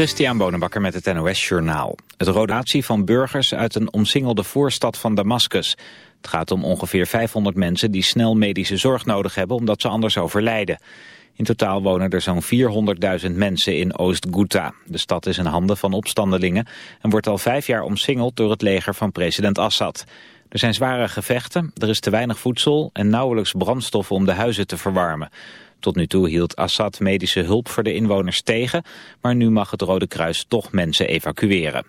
Christian Bonenbakker met het NOS Journaal. Het rodatie van burgers uit een omsingelde voorstad van Damascus. Het gaat om ongeveer 500 mensen die snel medische zorg nodig hebben omdat ze anders overlijden. In totaal wonen er zo'n 400.000 mensen in Oost-Ghouta. De stad is in handen van opstandelingen en wordt al vijf jaar omsingeld door het leger van president Assad. Er zijn zware gevechten, er is te weinig voedsel en nauwelijks brandstoffen om de huizen te verwarmen. Tot nu toe hield Assad medische hulp voor de inwoners tegen, maar nu mag het Rode Kruis toch mensen evacueren.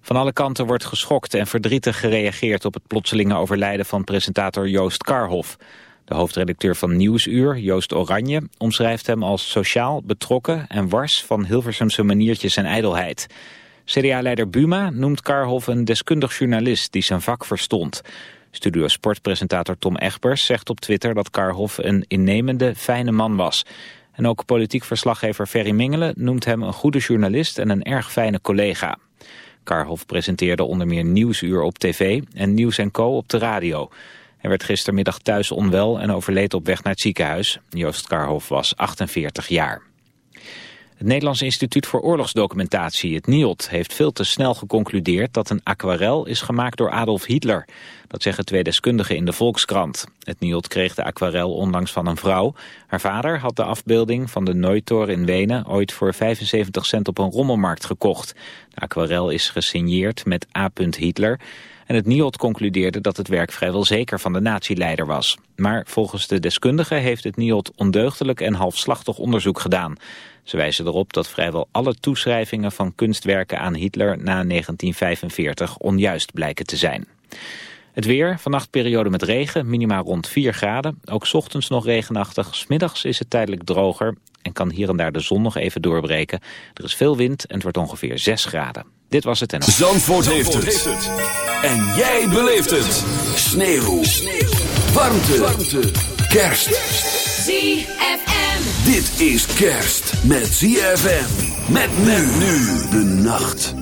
Van alle kanten wordt geschokt en verdrietig gereageerd op het plotselinge overlijden van presentator Joost Karhoff. De hoofdredacteur van Nieuwsuur, Joost Oranje, omschrijft hem als sociaal, betrokken en wars van Hilversumse maniertjes en ijdelheid. CDA-leider Buma noemt Karhoff een deskundig journalist die zijn vak verstond. Studio Sportpresentator Tom Egbers zegt op Twitter dat Karhoff een innemende, fijne man was. En ook politiek verslaggever Ferry Mingelen noemt hem een goede journalist en een erg fijne collega. Karhoff presenteerde onder meer Nieuwsuur op tv en Nieuws Co op de radio. Hij werd gistermiddag thuis onwel en overleed op weg naar het ziekenhuis. Joost Karhoff was 48 jaar. Het Nederlands Instituut voor Oorlogsdocumentatie, het NIOD, heeft veel te snel geconcludeerd dat een aquarel is gemaakt door Adolf Hitler. Dat zeggen twee deskundigen in de Volkskrant. Het NIOD kreeg de aquarel onlangs van een vrouw. Haar vader had de afbeelding van de Nooitoren in Wenen ooit voor 75 cent op een rommelmarkt gekocht. De aquarel is gesigneerd met A. Hitler en het NIOD concludeerde dat het werk vrijwel zeker van de natieleider was. Maar volgens de deskundigen heeft het NIOD ondeugdelijk en halfslachtig onderzoek gedaan. Ze wijzen erop dat vrijwel alle toeschrijvingen van kunstwerken aan Hitler na 1945 onjuist blijken te zijn. Het weer, vannacht periode met regen, minimaal rond 4 graden. Ook ochtends nog regenachtig, smiddags is het tijdelijk droger en kan hier en daar de zon nog even doorbreken. Er is veel wind en het wordt ongeveer 6 graden. Dit was het en... Zandvoort, Zandvoort heeft, het. En jij beleeft het. Sneeuw. Sneeuw. Warmte. Warmte. Kerst. ZFM. Dit is kerst met ZFM. Met men nu de nacht.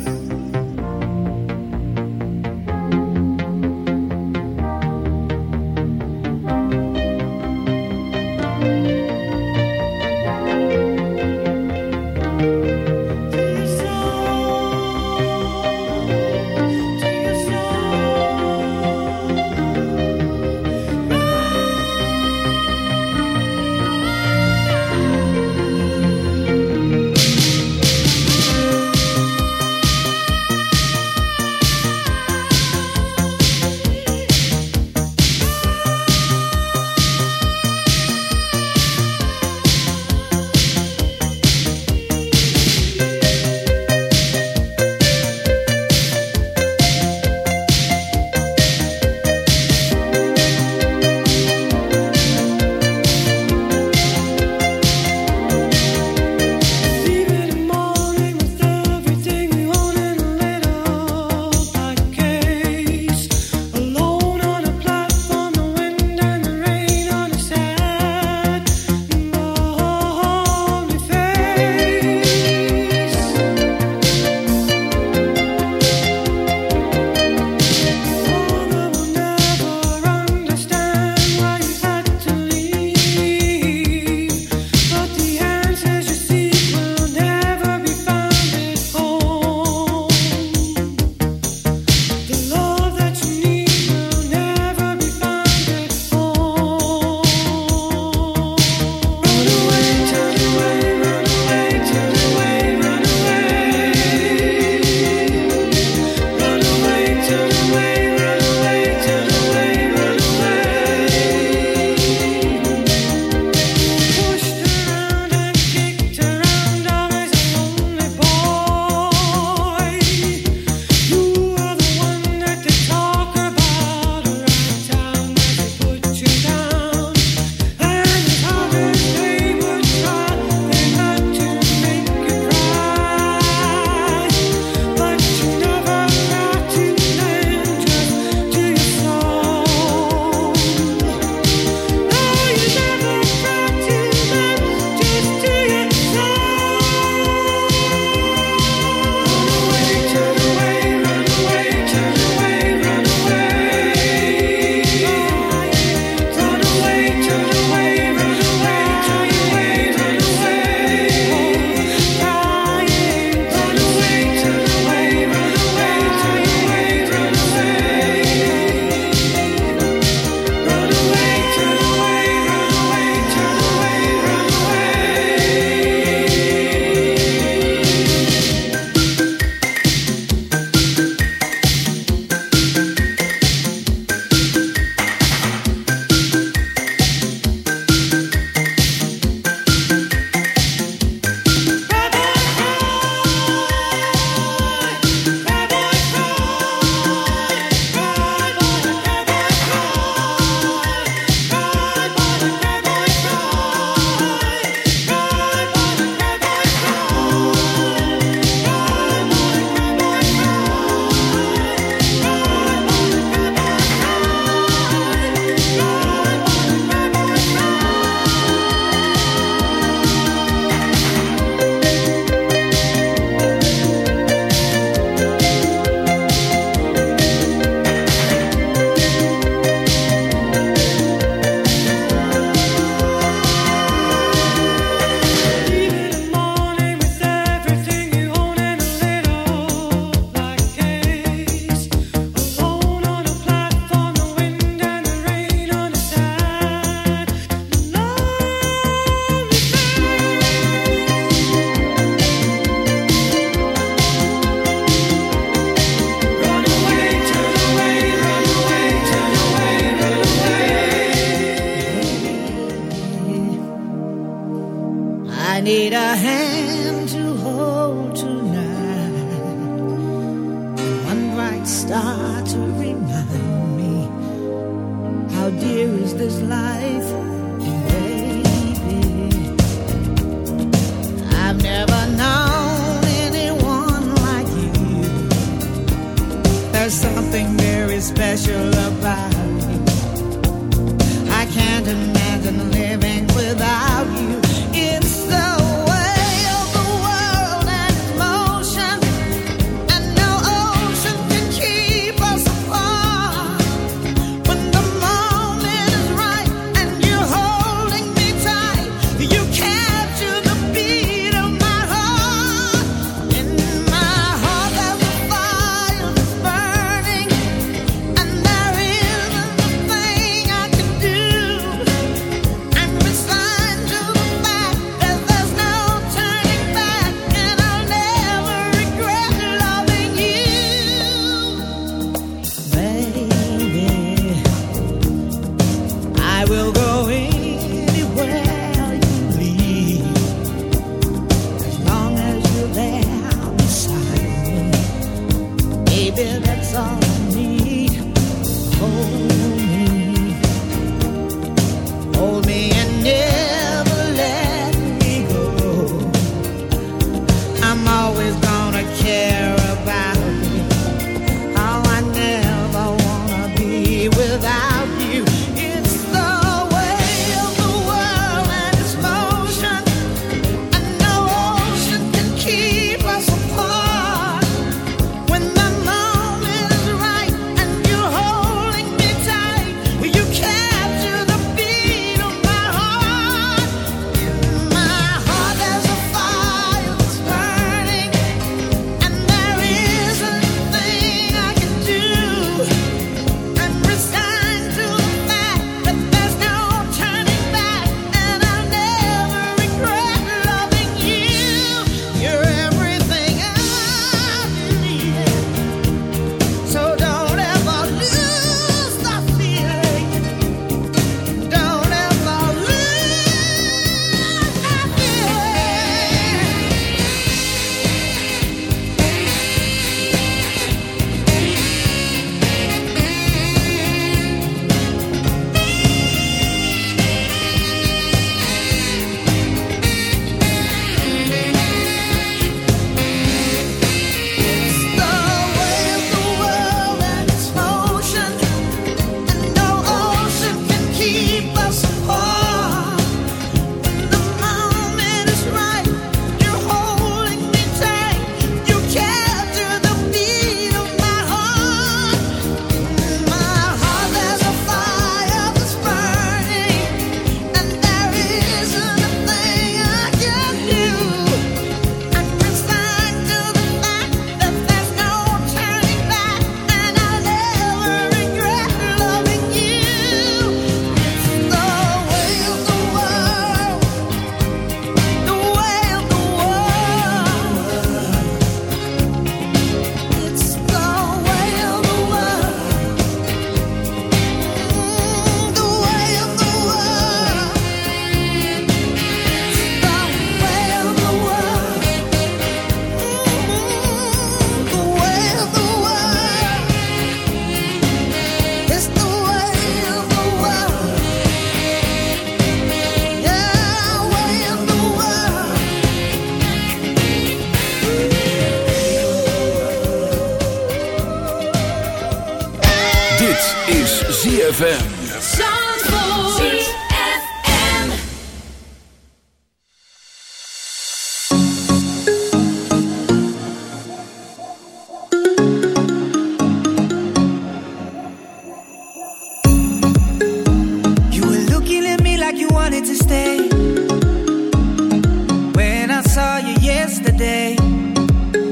You to go. Maybe we're perfect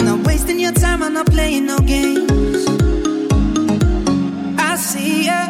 strangers. Maybe it's not forever. Maybe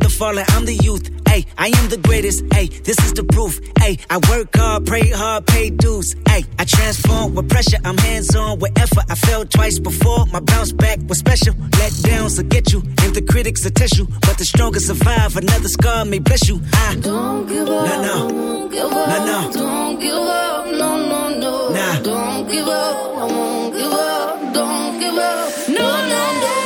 the fallen, I'm the youth. Ayy, I am the greatest. Ayy, this is the proof. Ayy, I work hard, pray hard, pay dues. Ayy, I transform with pressure, I'm hands on with effort. I fell twice before, my bounce back was special. Let downs will get you, and the critics will test you. But the strongest survive, another scar may bless you. I don't give up. No, no. Won't give up. No, no. Don't give up. No, no, no. Nah. Don't give up. I won't give up. Don't give up. No, no, no.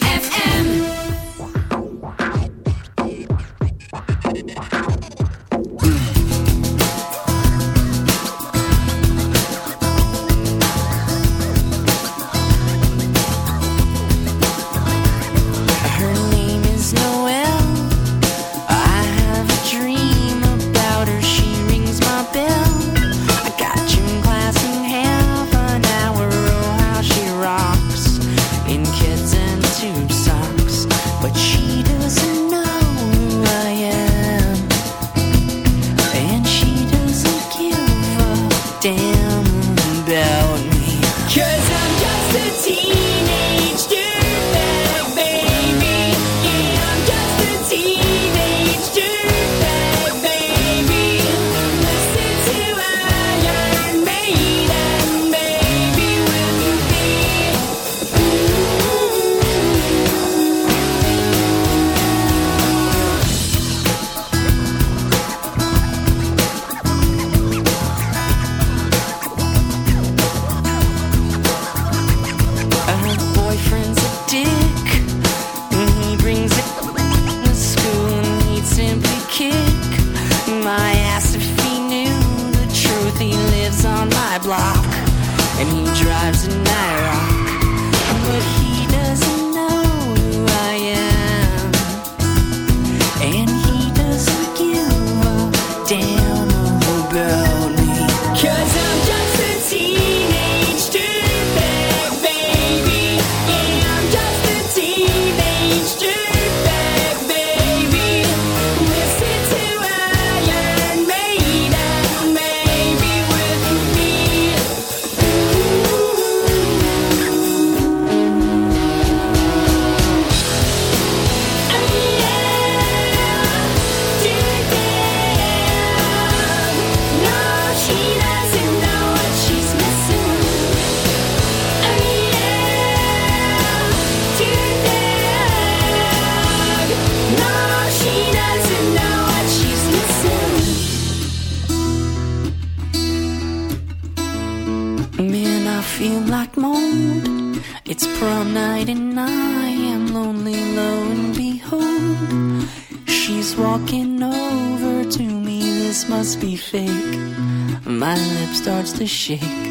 must be fake. My lip starts to shake.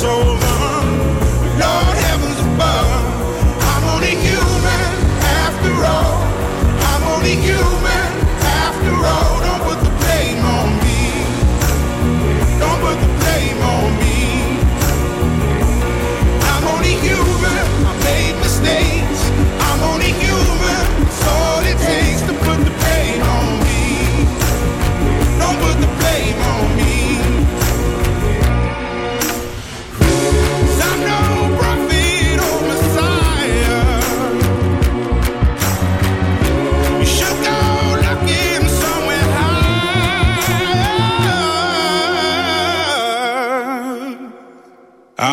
so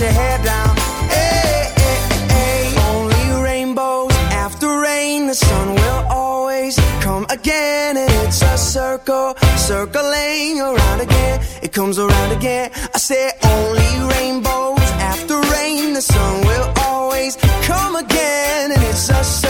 your hair down. Hey, hey, hey, Only rainbows after rain, the sun will always come again. And it's a circle, circling around again. It comes around again. I said, only rainbows after rain, the sun will always come again. And it's a circle.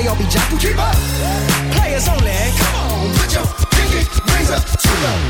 they all be jocking. Keep up. Players only. Come on, put your pinky rings up to the